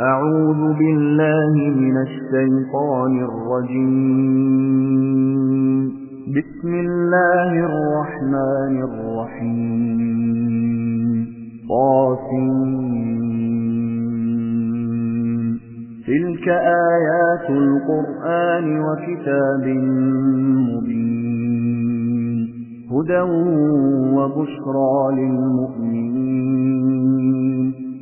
أعوذ بالله من الشيطان الرجيم. بسم الله الرحمن الرحيم. تلك آيات القرآن وكتاب مبين. هدى وبشرى للمؤمنين.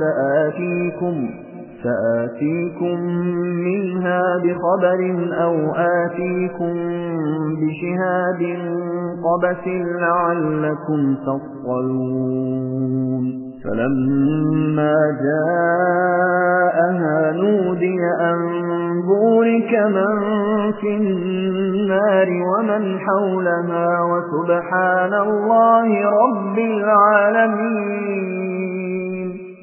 سآتيكم سآتيكم منها بخبر أو آتيكم بشهاد قبس لعلكم تصطلون فلما جاءها نودي أن بورك من في النار ومن حولها وسبحان الله رب العالمين.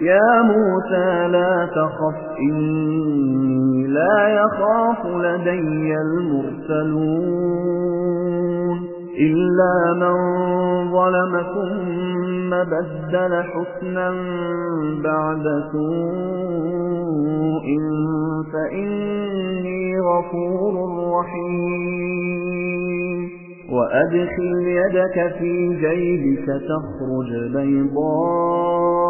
يا موسى لا تخف إني لا يخاف لدي المرسلون. إلا من ظلم ثم بدل حسنا بعد سوء فإني غفور رحيم. وأدخل يدك في جيبك تخرج بيضاء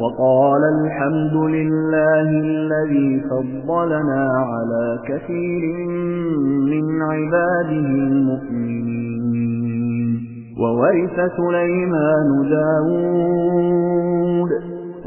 وقال الحمد لله الذي فضلنا على كثير من عباده المؤمنين وورث سليمان داود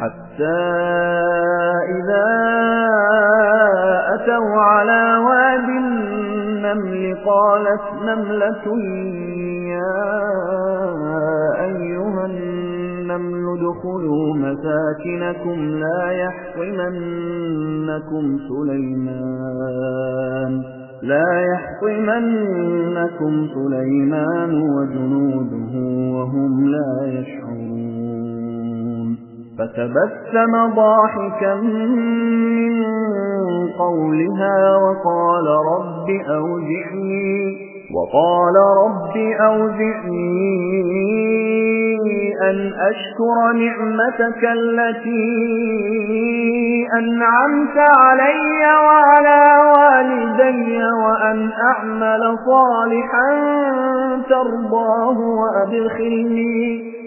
حتى إذا أتوا على واد النمل قالت نملة يا أيها النمل ادخلوا مساكنكم لا يحطمنكم سليمان لا يحطمنكم سليمان وجنوده وهم لا يشعرون فتبسم ضاحكا من قولها وقال رب أوزعني وقال رب أوزعني أن أشكر نعمتك التي أنعمت علي وعلى والدي وأن أعمل صالحا ترضاه وأدخلني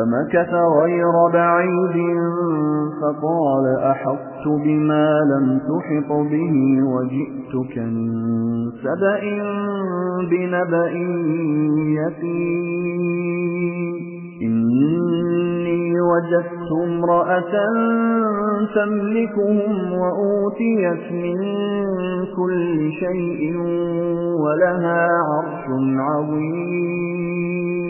فمكث غير بعيد فقال أحطت بما لم تحط به وجئتك من سبأ بنبأ يتيم إني وجدت امرأة تملكهم وأوتيت من كل شيء ولها عرش عظيم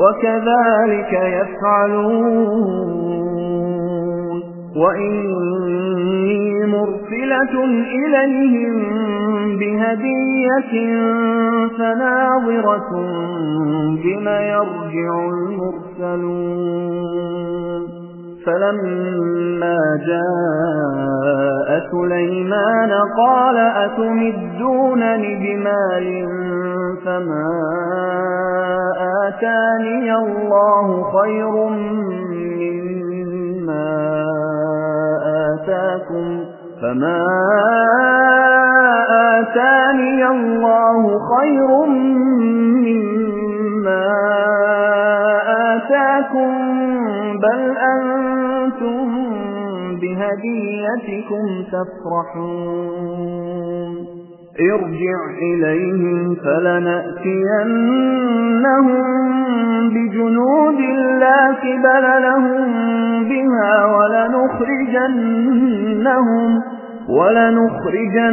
وكذلك يفعلون. وإني مرسلة إليهم بهدية فناظرة بما يرجع المرسلون. فلما جاء سليمان قال أتمدونني بمال فما آتاني الله خير مما آتاكم فما آتاني الله خير مما آتاكم بل أنتم بهديتكم تفرحون ارجع إليهم فلنأتينهم بجنود لا كبل لهم بها ولنخرجنهم ولنخرجنهم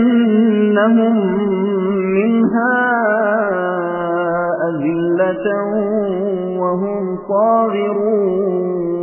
منها أذلة وهم صاغرون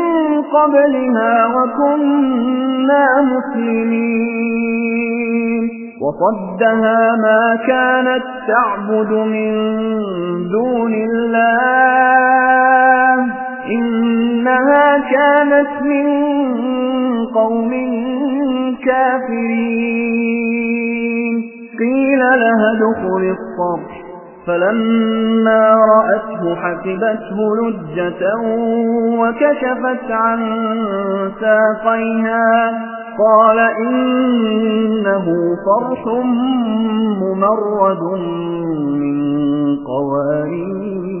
قبلها وكنا مسلمين. وصدها ما كانت تعبد من دون الله. إنها كانت من قوم كافرين. قيل لها دخل الصرح. فلما رأته حسبته لجة وكشفت عن ساقيها قال إنه فرح ممرد من قوارين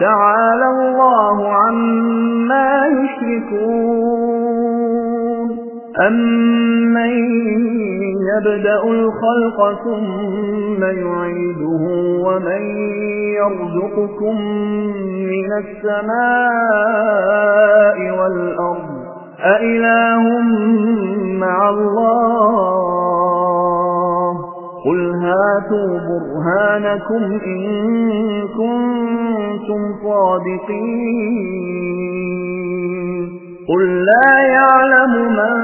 تعالى الله عما يشركون. أمن يبدأ الخلق ثم يعيده ومن يرزقكم من السماء والأرض؟ أإله مع الله؟ هاتوا برهانكم إن كنتم صادقين قل لا يعلم من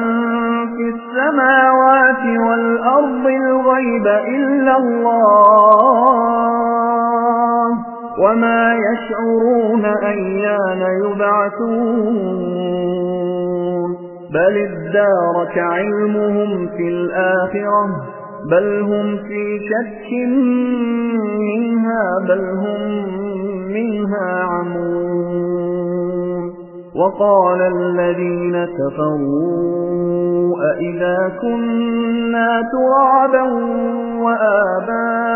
في السماوات والأرض الغيب إلا الله وما يشعرون أيان يبعثون بل ادارك علمهم في الآخرة بل هم في شك منها بل هم منها عمون وقال الذين كفروا أئذا كنا ترابا وآباؤنا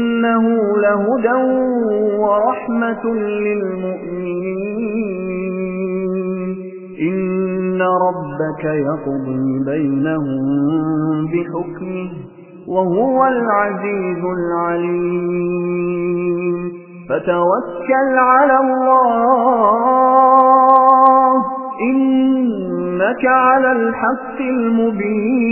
وَإِنَّهُ لَهُدًى وَرَحْمَةٌ لِّلْمُؤْمِنِينَ. إِنَّ رَبَّكَ يَقْضِي بَيْنَهُم بِحُكْمِهِ وَهُوَ الْعَزِيزُ الْعَلِيمُ. فَتَوَكَّلْ عَلَى اللَّهِ إِنَّكَ عَلَى الْحَقِّ الْمُبِينِ.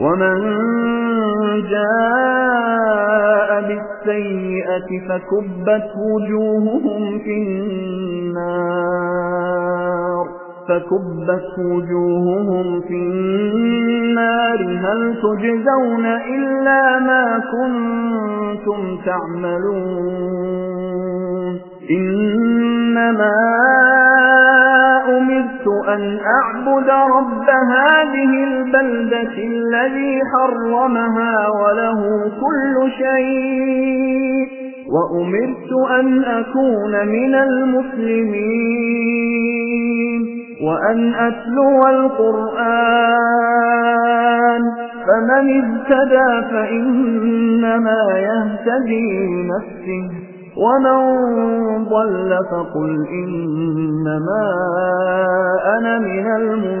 ومن جاء بالسيئة فكبت وجوههم في النار فكبت وجوههم في النار هل تجزون إلا ما كنتم تعملون إنما أمرت أن أعبد رب هذه البلدة الذي حرمها وله كل شيء. وأمرت أن أكون من المسلمين وأن أتلو القرآن. فمن اهتدى فإنما يهتدي نفسه ومن ضل فقل إنما أنا من المنذرين.